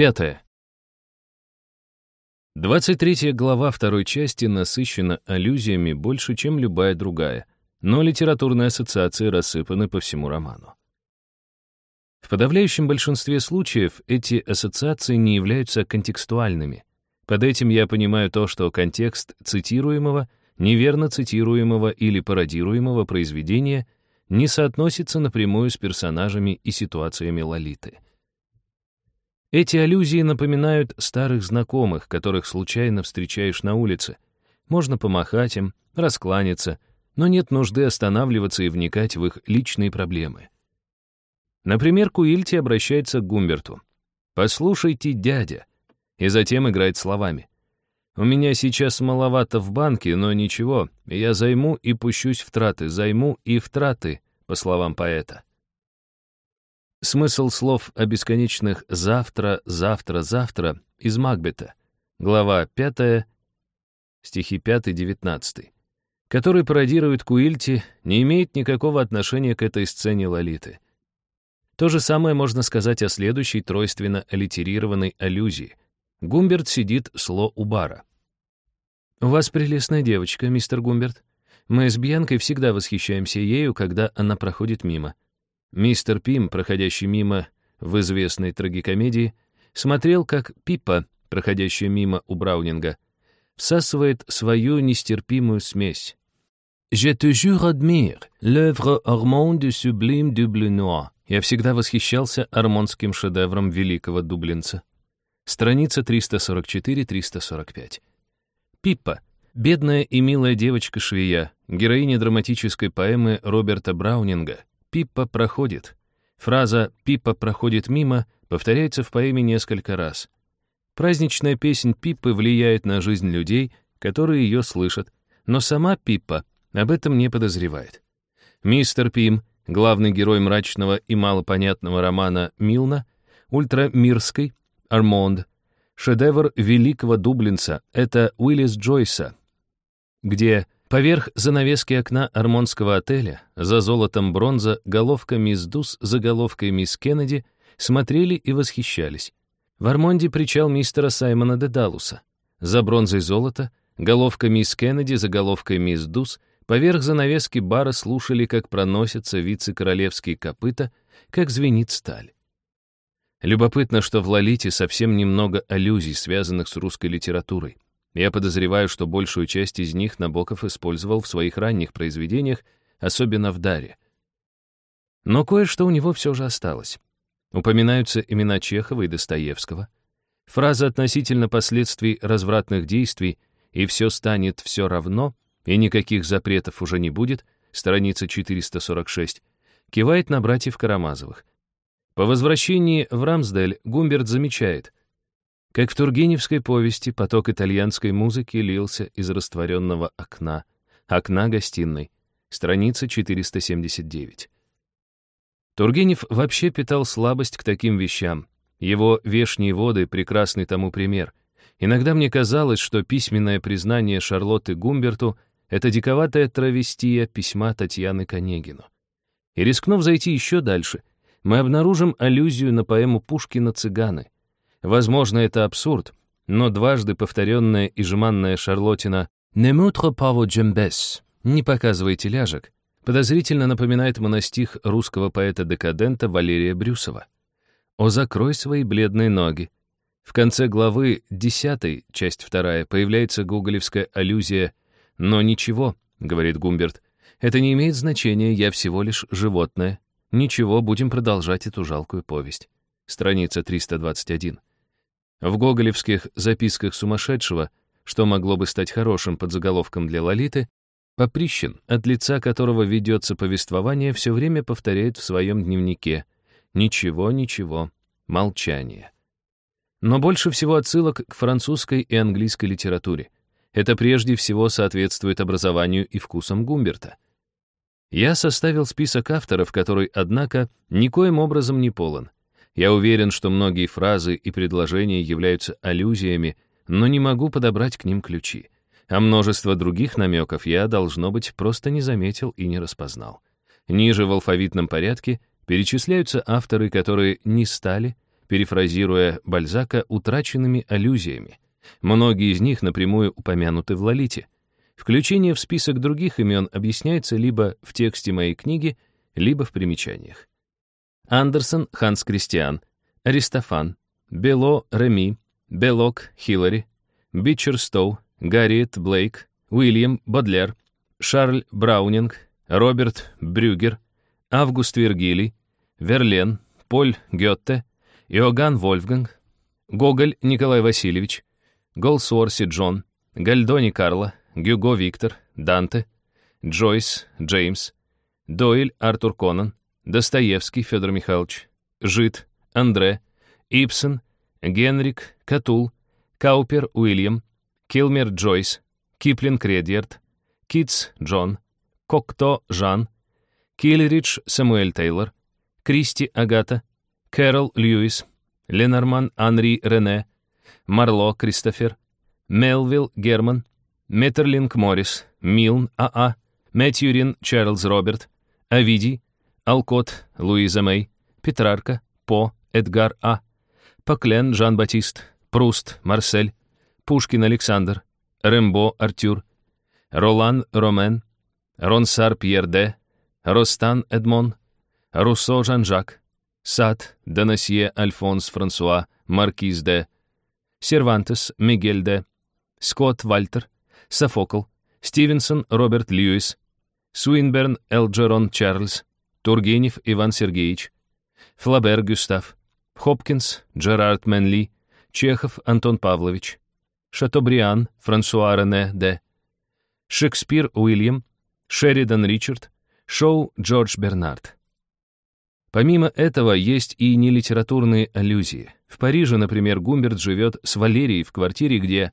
Пятое. 23 глава второй части насыщена аллюзиями больше, чем любая другая, но литературные ассоциации рассыпаны по всему роману. В подавляющем большинстве случаев эти ассоциации не являются контекстуальными. Под этим я понимаю то, что контекст цитируемого, неверно цитируемого или пародируемого произведения не соотносится напрямую с персонажами и ситуациями Лолиты. Эти аллюзии напоминают старых знакомых, которых случайно встречаешь на улице. Можно помахать им, раскланяться, но нет нужды останавливаться и вникать в их личные проблемы. Например, Куильти обращается к Гумберту. «Послушайте, дядя», и затем играет словами. «У меня сейчас маловато в банке, но ничего, я займу и пущусь в траты, займу и в траты», по словам поэта. Смысл слов о бесконечных «завтра», «завтра», «завтра» из Макбета, глава 5, стихи 5-19, который пародирует Куильти, не имеет никакого отношения к этой сцене Лолиты — то же самое можно сказать о следующей тройственно аллитерированной аллюзии. Гумберт сидит сло у бара. «У вас прелестная девочка, мистер Гумберт. Мы с Бьянкой всегда восхищаемся ею, когда она проходит мимо. Мистер Пим, проходящий мимо в известной трагикомедии, смотрел, как Пипа, проходящая мимо у Браунинга, всасывает свою нестерпимую смесь. «Je te jure admire l'œuvre du sublime du bleu noir». Я всегда восхищался армонским шедевром великого дублинца. Страница 344-345. Пиппа. Бедная и милая девочка-швея, героиня драматической поэмы Роберта Браунинга. Пиппа проходит. Фраза «Пиппа проходит мимо» повторяется в поэме несколько раз. Праздничная песнь Пиппы влияет на жизнь людей, которые ее слышат, но сама Пиппа об этом не подозревает. Мистер Пим главный герой мрачного и малопонятного романа Милна, ультрамирской, Армонд, шедевр великого дублинца, это Уиллис Джойса, где поверх занавески окна армонского отеля, за золотом бронза, головка мисс Дус, заголовкой мисс Кеннеди, смотрели и восхищались. В Армонде причал мистера Саймона де Далуса. За бронзой золота, головка мисс Кеннеди, заголовкой мисс Дус — Поверх занавески бара слушали, как проносятся вице-королевские копыта, как звенит сталь. Любопытно, что в «Лолите» совсем немного аллюзий, связанных с русской литературой. Я подозреваю, что большую часть из них Набоков использовал в своих ранних произведениях, особенно в «Даре». Но кое-что у него все же осталось. Упоминаются имена Чехова и Достоевского. Фраза относительно последствий развратных действий «и все станет все равно» и никаких запретов уже не будет, страница 446, кивает на братьев Карамазовых. По возвращении в Рамсдель Гумберт замечает, как в Тургеневской повести поток итальянской музыки лился из растворенного окна, окна гостиной, страница 479. Тургенев вообще питал слабость к таким вещам. Его «Вешние воды» — прекрасный тому пример. Иногда мне казалось, что письменное признание Шарлотты Гумберту — это диковатая травестия письма Татьяны Конегину. И рискнув зайти еще дальше, мы обнаружим аллюзию на поэму Пушкина «Цыганы». Возможно, это абсурд, но дважды повторенная и жеманная Шарлотина «Не мутро паво джембес» «Не показывайте ляжек» подозрительно напоминает монастих русского поэта-декадента Валерия Брюсова. «О, закрой свои бледные ноги». В конце главы 10, часть 2, появляется гоголевская аллюзия «Но ничего», — говорит Гумберт, — «это не имеет значения, я всего лишь животное. Ничего, будем продолжать эту жалкую повесть». Страница 321. В гоголевских записках сумасшедшего, что могло бы стать хорошим подзаголовком для Лолиты, Поприщин, от лица которого ведется повествование, все время повторяет в своем дневнике «Ничего, ничего, молчание». Но больше всего отсылок к французской и английской литературе — это прежде всего соответствует образованию и вкусам Гумберта. Я составил список авторов, который, однако, никоим образом не полон. Я уверен, что многие фразы и предложения являются аллюзиями, но не могу подобрать к ним ключи. А множество других намеков я, должно быть, просто не заметил и не распознал. Ниже в алфавитном порядке перечисляются авторы, которые не стали, перефразируя Бальзака, утраченными аллюзиями. Многие из них напрямую упомянуты в «Лолите». Включение в список других имен объясняется либо в тексте моей книги, либо в примечаниях. Андерсон Ханс Кристиан, Аристофан, Бело Реми, Белок Хиллари, Бичерстоу, Гарриет Блейк, Уильям Бодлер, Шарль Браунинг, Роберт Брюгер, Август Вергилий, Верлен, Поль Гетте, Иоганн Вольфганг, Гоголь Николай Васильевич, Голсуорси Джон, Гольдони Карло, Гюго Виктор, Данте, Джойс Джеймс, Дойль Артур Конан, Достоевский Федор Михайлович, Жид Андре, Ибсен Генрик, Катулл, Каупер Уильям, Килмер Джойс, Киплинг Редьярд, Китс Джон, Кокто Жан, Кольридж Самуэль Тейлор, Кристи Агата, Кэрол Льюис, Ленорман Анри Рене, Марло Кристофер, Мелвилл Герман, Меттерлинг Моррис, Милн А.А., Мэтьюрин Чарльз Роберт, Овидий, Алкот Луиза Мэй, Петрарка, По, Эдгар А., Поклен Жан-Батист, Пруст Марсель, Пушкин Александр, Рембо Артюр, Ролан Ромен, Ронсар Пьер Де, Ростан Эдмон, Руссо Жан-Жак, Сад Донасье Альфонс Франсуа, Маркиз Де, Сервантес Мигель Де, Скотт Вальтер, Софокл, Стивенсон Роберт Льюис, Суинберн Элджерон Чарльз, Тургенев Иван Сергеевич, Флабер Гюстав, Хопкинс Джерард Менли, Чехов Антон Павлович, Шатобриан Франсуа Рене Де, Шекспир Уильям, Шеридан Ричард, Шоу Джордж Бернард. Помимо этого, есть и нелитературные аллюзии. В Париже, например, Гумберт живет с Валерией в квартире, где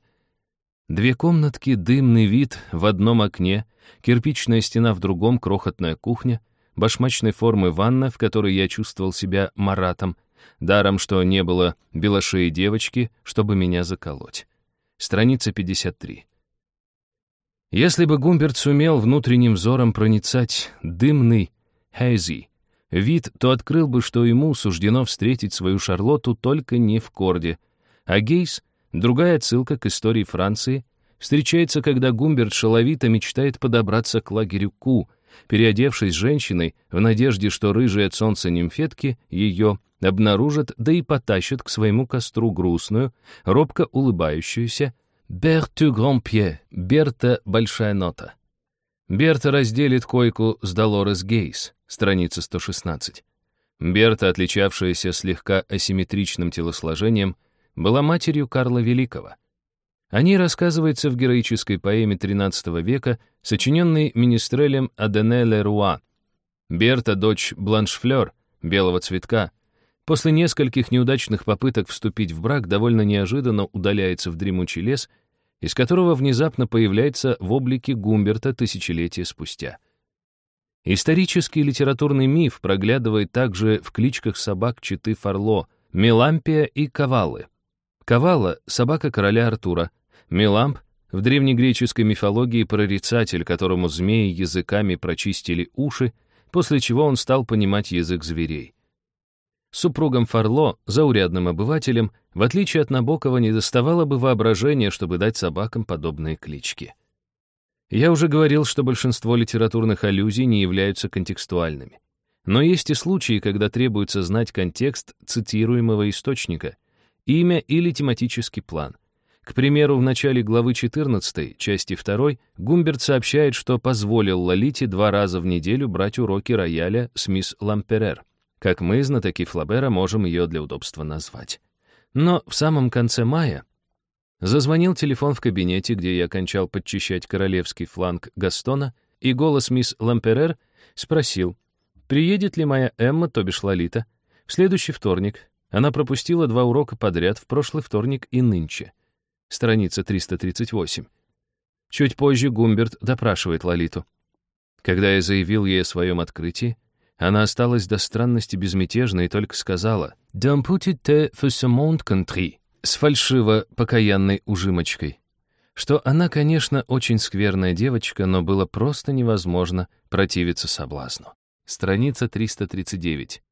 две комнатки, дымный вид в одном окне, кирпичная стена в другом, крохотная кухня, башмачной формы ванна, в которой я чувствовал себя маратом, даром, что не было белошеи девочки, чтобы меня заколоть. Страница 53. Если бы Гумберт сумел внутренним взором проницать дымный Хейзи вид, то открыл бы, что ему суждено встретить свою Шарлотту только не в Корде, а Гейс, другая отсылка к истории Франции, встречается, когда Гумберт шаловито мечтает подобраться к лагерю Ку, переодевшись женщиной в надежде, что рыжие от солнца нимфетки ее обнаружат, да и потащат к своему костру грустную, робко улыбающуюся «Берту Громпье», «Берта Большая нота». Берта разделит койку с Долорес Гейс, страница 116. Берта, отличавшаяся слегка асимметричным телосложением, была матерью Карла Великого. О ней рассказывается в героической поэме XIII века, сочиненной министрелем Адене Леруа. Берта — дочь Бланшфлёр, белого цветка, после нескольких неудачных попыток вступить в брак довольно неожиданно удаляется в дремучий лес, из которого внезапно появляется в облике Гумберта тысячелетия спустя. Исторический литературный миф проглядывает также в кличках собак Читы Фарло, Мелампия и Кавалы. Кавала — собака короля Артура, Меламп — в древнегреческой мифологии прорицатель, которому змеи языками прочистили уши, после чего он стал понимать язык зверей. Супругам Фарло, заурядным обывателям, в отличие от Набокова, не доставало бы воображения, чтобы дать собакам подобные клички. Я уже говорил, что большинство литературных аллюзий не являются контекстуальными. Но есть и случаи, когда требуется знать контекст цитируемого источника, имя или тематический план. К примеру, в начале главы 14, части 2, Гумберт сообщает, что позволил Лолите два раза в неделю брать уроки рояля с мисс Ламперер, как мы, знатоки Флабера, можем ее для удобства назвать. Но в самом конце мая Зазвонил телефон в кабинете, где я кончал подчищать королевский фланг Гастона, и голос мисс Ламперер спросил, приедет ли моя Эмма, то бишь Лолита, в следующий вторник. Она пропустила два урока подряд в прошлый вторник и нынче. Страница 338. Чуть позже Гумберт допрашивает Лолиту. Когда я заявил ей о своем открытии, она осталась до странности безмятежна и только сказала «D'un petit ce monde country» с фальшиво-покаянной ужимочкой, что она, конечно, очень скверная девочка, но было просто невозможно противиться соблазну. Страница 339.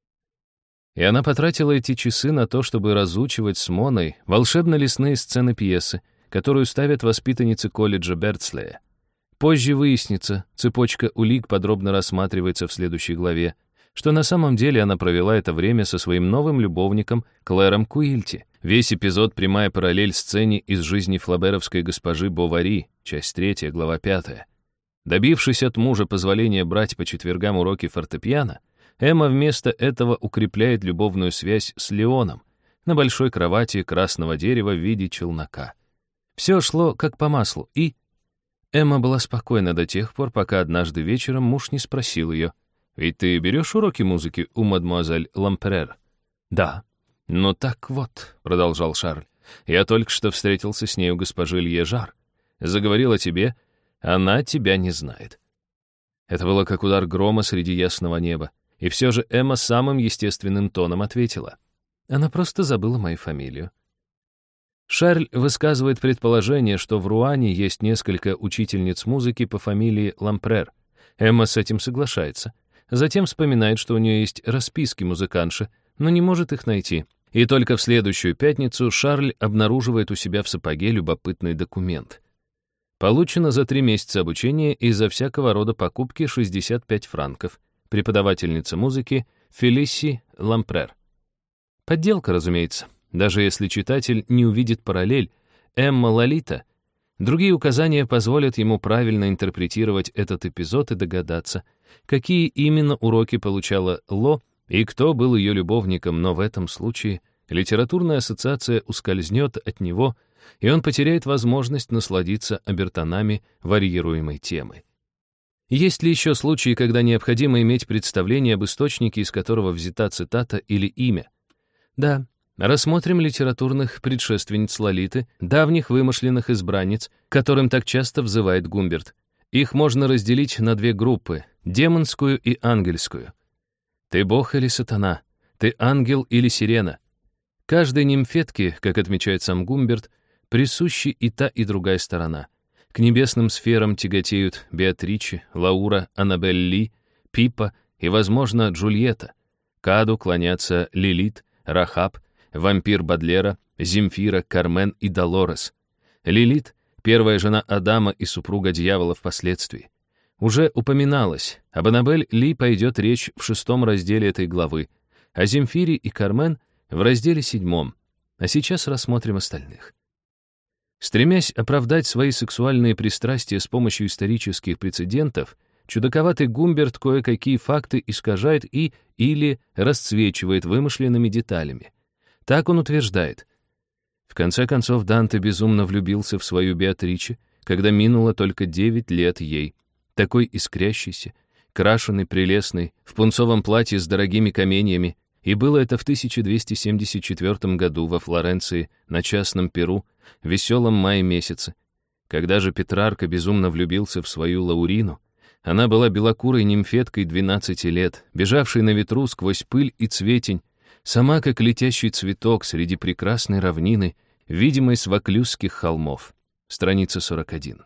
И она потратила эти часы на то, чтобы разучивать с Моной волшебно-лесные сцены пьесы, которую ставят воспитанницы колледжа Бертслея. Позже выяснится, цепочка улик подробно рассматривается в следующей главе, что на самом деле она провела это время со своим новым любовником Клэром Куильти. Весь эпизод — прямая параллель сцене из жизни флаберовской госпожи Бовари, часть 3, глава 5. Добившись от мужа позволения брать по четвергам уроки фортепиано, Эмма вместо этого укрепляет любовную связь с Леоном на большой кровати красного дерева в виде челнока. Все шло как по маслу, и Эмма была спокойна до тех пор, пока однажды вечером муж не спросил ее, «Ведь ты берешь уроки музыки у мадемуазель Ламперер?» «Да». «Ну так вот», — продолжал Шарль, «я только что встретился с ней у госпожи Льежар. Заговорил о тебе, она тебя не знает». Это было как удар грома среди ясного неба. И все же Эмма самым естественным тоном ответила. Она просто забыла мою фамилию. Шарль высказывает предположение, что в Руане есть несколько учительниц музыки по фамилии Лампрер. Эмма с этим соглашается. Затем вспоминает, что у нее есть расписки музыканши, но не может их найти. И только в следующую пятницу Шарль обнаруживает у себя в сапоге любопытный документ. Получено за три месяца обучения и за всякого рода покупки 65 франков. Преподавательница музыки Фелиси Лампрер. Подделка, разумеется. Даже если читатель не увидит параллель Эмма Лолита, другие указания позволят ему правильно интерпретировать этот эпизод и догадаться, какие именно уроки получала Ло и кто был ее любовником, но в этом случае литературная ассоциация ускользнет от него, и он потеряет возможность насладиться обертонами варьируемой темы. Есть ли еще случаи, когда необходимо иметь представление об источнике, из которого взята цитата или имя? Да, Рассмотрим литературных предшественниц Лолиты, давних вымышленных избранниц, которым так часто взывает Гумберт. Их можно разделить на две группы — демонскую и ангельскую. Ты бог или сатана? Ты ангел или сирена? Каждой нимфетке, как отмечает сам Гумберт, присущи и та, и другая сторона. К небесным сферам тяготеют Беатриче, Лаура, Аннабель Ли, Пипа и, возможно, Джульетта. К аду клонятся Лилит, Рахаб, вампир Бадлера, Земфира, Кармен и Долорес. Лилит — первая жена Адама и супруга дьявола впоследствии. Уже упоминалось, об Аннабель Ли пойдет речь в шестом разделе этой главы, о Земфире и Кармен в разделе седьмом, а сейчас рассмотрим остальных. Стремясь оправдать свои сексуальные пристрастия с помощью исторических прецедентов, чудаковатый Гумберт кое-какие факты искажает и или расцвечивает вымышленными деталями. Так он утверждает. В конце концов, Данте безумно влюбился в свою Беатриче, когда минуло только девять лет ей, такой искрящийся, крашеный, прелестный, в пунцовом платье с дорогими каменьями, и было это в 1274 году во Флоренции, на частном Перу, в веселом мае месяце. Когда же Петрарка безумно влюбился в свою Лаурину, она была белокурой нимфеткой 12 лет, бежавшей на ветру сквозь пыль и цветень, Сама как летящий цветок среди прекрасной равнины, видимой с Ваклюзских холмов. Страница 41.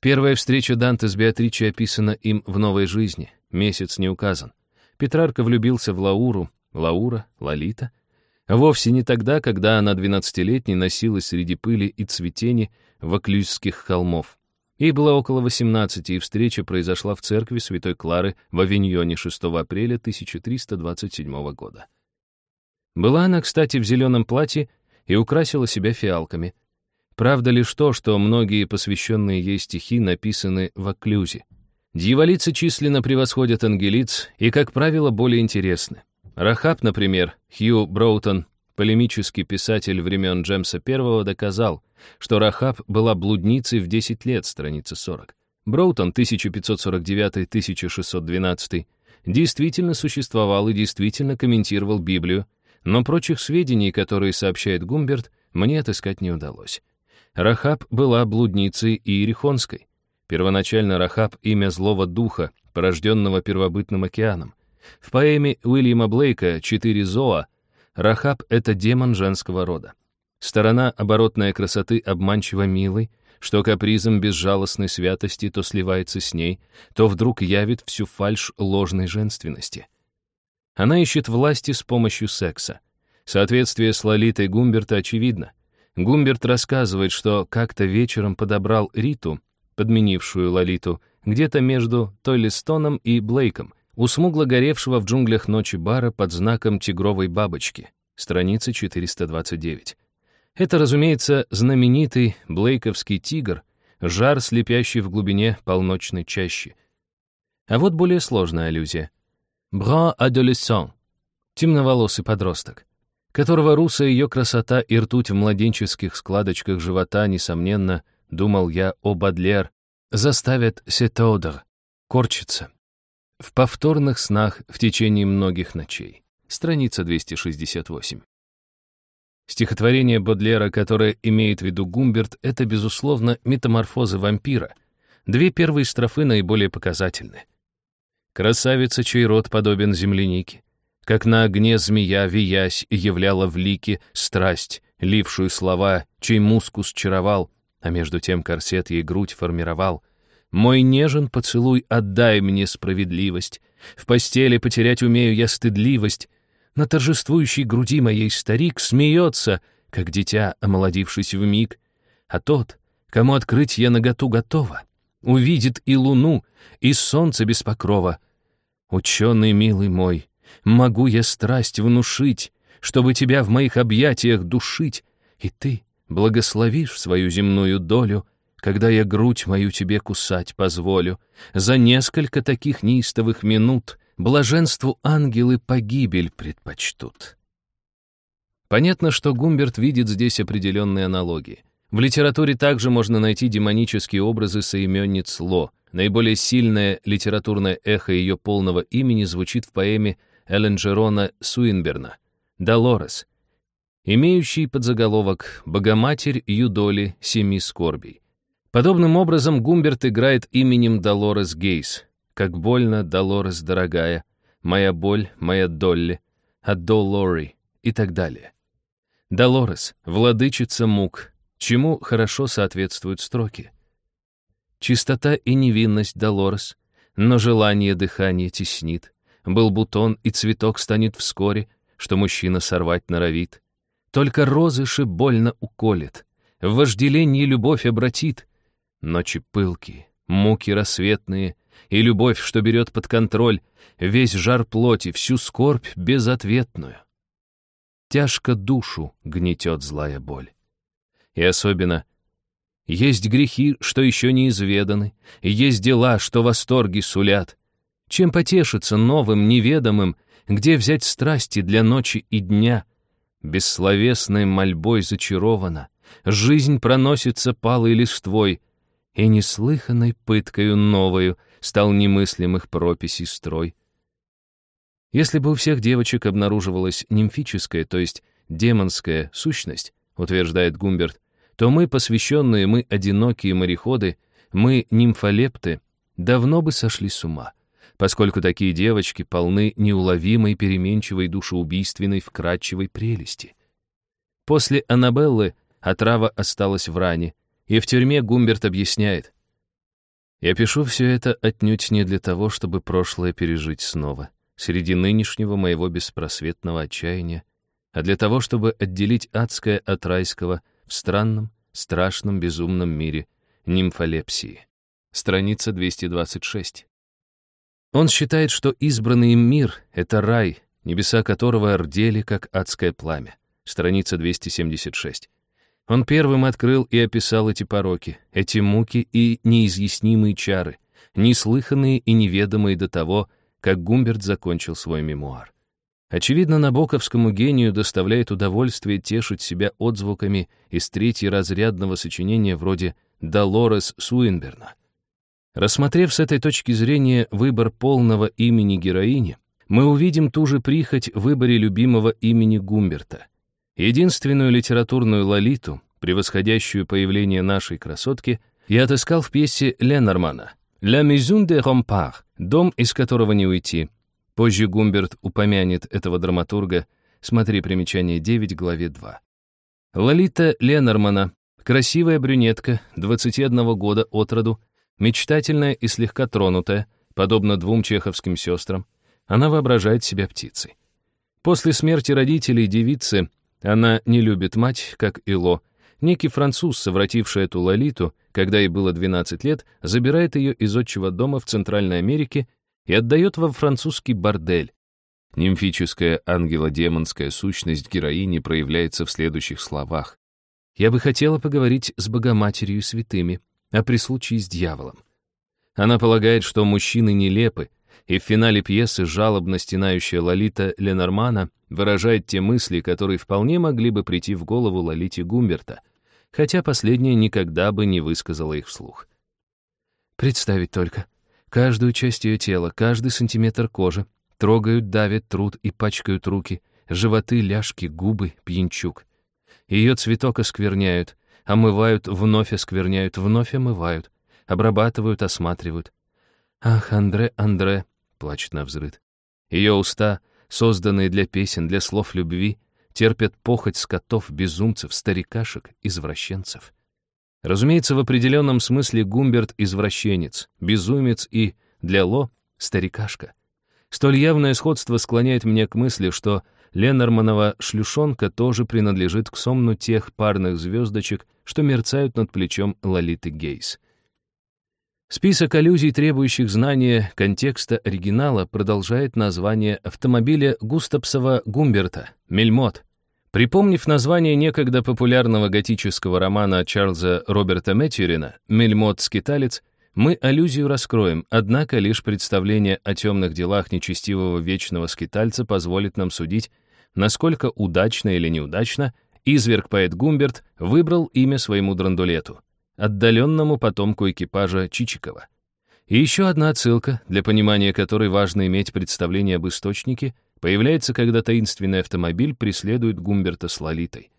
Первая встреча Данте с Беатричей описана им в «Новой жизни», месяц не указан. Петрарка влюбился в Лауру, Лаура, Лолита. Вовсе не тогда, когда она двенадцатилетней носилась среди пыли и цветени Ваклюзских холмов. Ей было около 18, и встреча произошла в церкви Святой Клары в Авиньоне 6 апреля 1327 года. Была она, кстати, в зеленом платье и украсила себя фиалками. Правда лишь то, что многие посвященные ей стихи написаны в окклюзе. Дьяволицы численно превосходят ангелиц и, как правило, более интересны. Рахаб, например, Хью Броутон, полемический писатель времен Джемса I, доказал — что Рахаб была блудницей в 10 лет, страница 40. Броутон, 1549-1612, действительно существовал и действительно комментировал Библию, но прочих сведений, которые сообщает Гумберт, мне отыскать не удалось. Рахаб была блудницей Иерихонской. Первоначально Рахаб — имя злого духа, порожденного первобытным океаном. В поэме Уильяма Блейка «Четыре зоа» Рахаб — это демон женского рода. Сторона оборотной красоты обманчиво милой, что капризом безжалостной святости то сливается с ней, то вдруг явит всю фальшь ложной женственности. Она ищет власти с помощью секса. Соответствие с Лолитой Гумберта очевидно. Гумберт рассказывает, что как-то вечером подобрал Риту, подменившую Лолиту, где-то между Тойлистоном и Блейком, у смугло горевшего в джунглях ночи бара под знаком тигровой бабочки, страница 429. Это, разумеется, знаменитый блейковский тигр, жар, слепящий в глубине полночной чащи. А вот более сложная аллюзия. Бран адолесцент, темноволосый подросток, которого русая ее красота и ртуть в младенческих складочках живота, несомненно, думал я о Бадлер, заставят Сетодер корчиться. В повторных снах в течение многих ночей. Страница 268. Стихотворение Бодлера, которое имеет в виду Гумберт, это, безусловно, метаморфозы вампира. Две первые строфы наиболее показательны. Красавица, чей рот подобен землянике, как на огне змея, виясь, являла в лике страсть, лившую слова, чей мускус чаровал, а между тем корсет ей грудь формировал. Мой нежен поцелуй, отдай мне справедливость. В постели потерять умею я стыдливость. На торжествующей груди моей старик смеется, как дитя, омолодившись в миг. А тот, кому открыть я наготу готова, увидит и луну, и солнце без покрова. Ученый милый мой, могу я страсть внушить, чтобы тебя в моих объятиях душить, и ты благословишь свою земную долю, когда я грудь мою тебе кусать позволю. За несколько таких неистовых минут блаженству ангелы погибель предпочтут. Понятно, что Гумберт видит здесь определенные аналогии. В литературе также можно найти демонические образы соименниц Ло. Наиболее сильное литературное эхо ее полного имени звучит в поэме Эллен Джерона Суинберна «Долорес», имеющий подзаголовок «Богоматерь Юдоли Семи Скорбей». Подобным образом Гумберт играет именем Долорес Гейс. «Как больно, Долорес, дорогая», «Моя боль, моя Долли», «Адолори» и так далее. Долорес, владычица мук, чему хорошо соответствуют строки. Чистота и невинность Долорес, но желание дыхания теснит. Был бутон, и цветок станет вскоре, что мужчина сорвать норовит. Только розыши больно уколет, в вожделении любовь обратит. Ночи пылки, муки рассветные и любовь, что берет под контроль весь жар плоти, всю скорбь безответную. Тяжко душу гнетет злая боль. И особенно есть грехи, что еще не изведаны, есть дела, что восторги сулят. Чем потешиться новым, неведомым, где взять страсти для ночи и дня — бессловесной мольбой зачарована, жизнь проносится палой листвой, и неслыханной пыткою новою стал немыслимых прописей строй. Если бы у всех девочек обнаруживалась нимфическая, то есть демонская сущность, утверждает Гумберт, то мы, посвященные, мы одинокие мореходы, мы нимфолепты, давно бы сошли с ума поскольку такие девочки полны неуловимой, переменчивой, душеубийственной, вкрадчивой прелести. После Аннабеллы отрава осталась в ране, и в тюрьме Гумберт объясняет. «Я пишу все это отнюдь не для того, чтобы прошлое пережить снова, среди нынешнего моего беспросветного отчаяния, а для того, чтобы отделить адское от райского в странном, страшном, безумном мире нимфолепсии». Страница 226. Он считает, что избранный им мир — это рай, небеса которого рдели, как адское пламя. Страница 276. Он первым открыл и описал эти пороки, эти муки и неизъяснимые чары, неслыханные и неведомые до того, как Гумберт закончил свой мемуар. Очевидно, набоковскому гению доставляет удовольствие тешить себя отзвуками из третьеразрядного сочинения вроде «Долорес Суинберна», Рассмотрев с этой точки зрения выбор полного имени героини, мы увидим ту же прихоть в выборе любимого имени Гумберта. Единственную литературную лолиту, превосходящую появление нашей красотки, я отыскал в пьесе Ленормана «La Maison de Rempart», «Дом, из которого не уйти». Позже Гумберт упомянет этого драматурга, смотри примечание 9, главе 2. Лолита Ленормана, красивая брюнетка, 21 года от роду, мечтательная и слегка тронутая, подобно двум чеховским сестрам, Она воображает себя птицей. После смерти родителей девицы она не любит мать, как Ило. Некий француз, совративший эту Лолиту, когда ей было 12 лет, забирает ее из отчего дома в Центральной Америке и отдает во французский бордель. Нимфическая ангело-демонская сущность героини проявляется в следующих словах. «Я бы хотела поговорить с Богоматерью и святыми, а при случае с дьяволом». Она полагает, что мужчины нелепы, и в финале пьесы жалобно стенающая Лолита Ленормана выражает те мысли, которые вполне могли бы прийти в голову Лолите Гумберта, хотя последняя никогда бы не высказала их вслух. Представить только. Каждую часть ее тела, каждый сантиметр кожи, трогают, давят, труд и пачкают руки, животы, ляжки, губы, пьянчук. Ее цветок оскверняют, омывают, вновь оскверняют, вновь омывают, обрабатывают, осматривают. «Ах, Андре, Андре!» — плачет на взрыд. Ее уста, созданные для песен, для слов любви, терпят похоть скотов, безумцев, старикашек, извращенцев. Разумеется, в определенном смысле Гумберт — извращенец, безумец и, для Ло, старикашка. Столь явное сходство склоняет меня к мысли, что Ленорманова шлюшонка тоже принадлежит к сомну тех парных звездочек, что мерцают над плечом Лолиты Гейс. Список аллюзий, требующих знания контекста оригинала, продолжает название автомобиля Густапсова Гумберта «Мельмот». Припомнив название некогда популярного готического романа Чарльза Роберта Мэтьюрина «Мельмот-скиталец», мы аллюзию раскроем, однако лишь представление о темных делах нечестивого вечного скитальца позволит нам судить, насколько удачно или неудачно изверг-поэт Гумберт выбрал имя своему драндулету — отдаленному потомку экипажа Чичикова. И еще одна отсылка, для понимания которой важно иметь представление об источнике, появляется, когда таинственный автомобиль преследует Гумберта с Лолитой.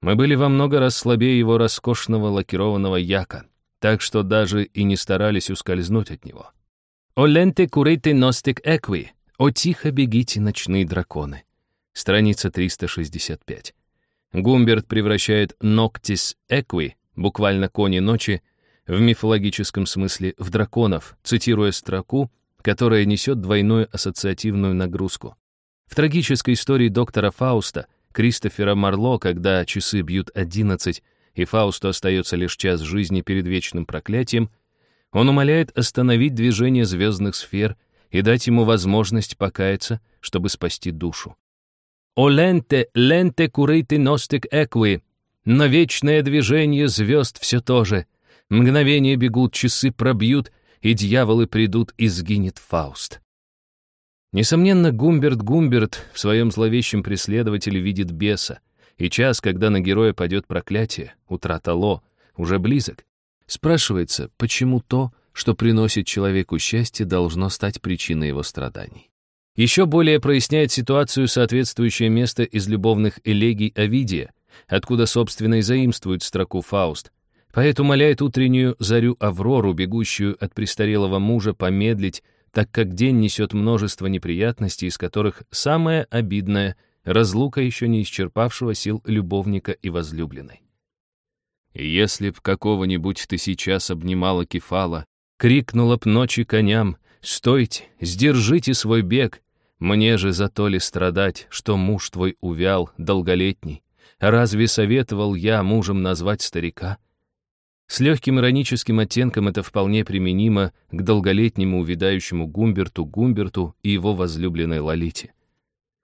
Мы были во много раз слабее его роскошного лакированного яка, так что даже и не старались ускользнуть от него. «О ленте курите ностик экви», «О тихо бегите, ночные драконы». Страница 365. Гумберт превращает «ноктис экви» буквально кони ночи, в мифологическом смысле в драконов, цитируя строку, которая несет двойную ассоциативную нагрузку. В трагической истории доктора Фауста, Кристофера Марло, когда часы бьют одиннадцать, и Фаусту остается лишь час жизни перед вечным проклятием, он умоляет остановить движение звездных сфер и дать ему возможность покаяться, чтобы спасти душу. «О ленте, ленте курите ностик экви», но вечное движение звезд все то же. Мгновения бегут, часы пробьют, и дьяволы придут, и сгинет Фауст. Несомненно, Гумберт Гумберт в своем зловещем преследователе видит беса, и час, когда на героя падет проклятие, утрата Ло, уже близок. Спрашивается, почему то, что приносит человеку счастье, должно стать причиной его страданий. Еще более проясняет ситуацию соответствующее место из любовных элегий Овидия, откуда, собственно, и заимствует строку Фауст. Поэт умоляет утреннюю зарю Аврору, бегущую от престарелого мужа, помедлить, так как день несет множество неприятностей, из которых самое обидное — разлука еще не исчерпавшего сил любовника и возлюбленной. Если б какого-нибудь ты сейчас обнимала кефала, крикнула б ночи коням, «Стойте, сдержите свой бег! Мне же за то ли страдать, что муж твой увял, долголетний, Разве советовал я мужем назвать старика? С легким ироническим оттенком это вполне применимо к долголетнему увядающему Гумберту Гумберту и его возлюбленной Лолите.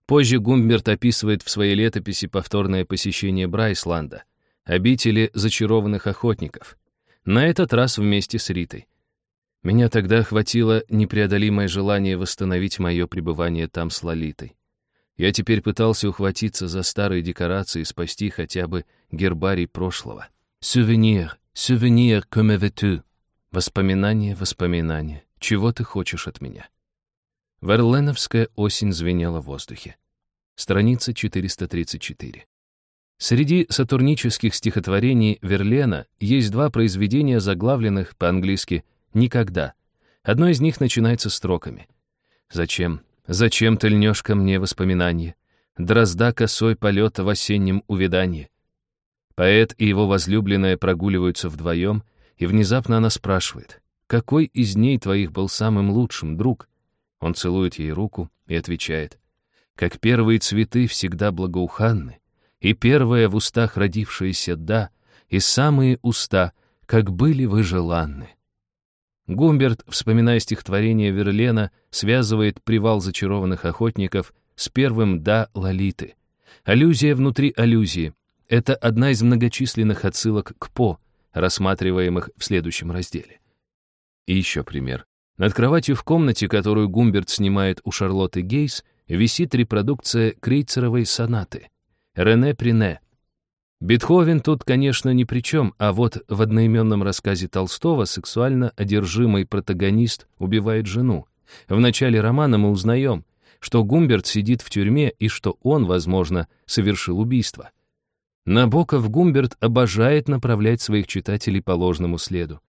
Позже Гумберт описывает в своей летописи повторное посещение Брайсланда, обители зачарованных охотников, на этот раз вместе с Ритой. Меня тогда охватило непреодолимое желание восстановить мое пребывание там с Лолитой. Я теперь пытался ухватиться за старые декорации и спасти хотя бы гербарий прошлого. «Сувенир, сувенир, comme veux-tu?» Воспоминание, воспоминание. Чего ты хочешь от меня? Верленовская осень звенела в воздухе. Страница 434. Среди сатурнических стихотворений Верлена есть два произведения, заглавленных по-английски «Никогда». Одно из них начинается строками. «Зачем? Зачем ты льнешь ко мне воспоминания? Дрозда косой полета в осеннем увидании. Поэт и его возлюбленная прогуливаются вдвоем, и внезапно она спрашивает, «Какой из дней твоих был самым лучшим, друг?» Он целует ей руку и отвечает, «Как первые цветы всегда благоуханны, и первое в устах родившееся «да», и самые уста, как были вы желанны». Гумберт, вспоминая стихотворение Верлена, связывает привал зачарованных охотников с первым «да» Лолиты. Аллюзия внутри аллюзии — это одна из многочисленных отсылок к По, рассматриваемых в следующем разделе. И еще пример. Над кроватью в комнате, которую Гумберт снимает у Шарлотты Гейс, висит репродукция Крейцеровой сонаты. Рене Прине. Бетховен тут, конечно, ни при чем, а вот в одноименном рассказе Толстого сексуально одержимый протагонист убивает жену. В начале романа мы узнаем, что Гумберт сидит в тюрьме и что он, возможно, совершил убийство. Набоков Гумберт обожает направлять своих читателей по ложному следу.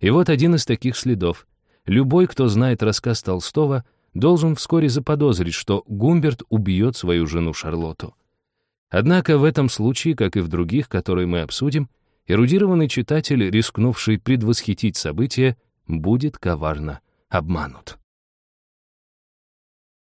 И вот один из таких следов. Любой, кто знает рассказ Толстого, должен вскоре заподозрить, что Гумберт убьет свою жену Шарлотту. Однако в этом случае, как и в других, которые мы обсудим, эрудированный читатель, рискнувший предвосхитить события, будет коварно обманут.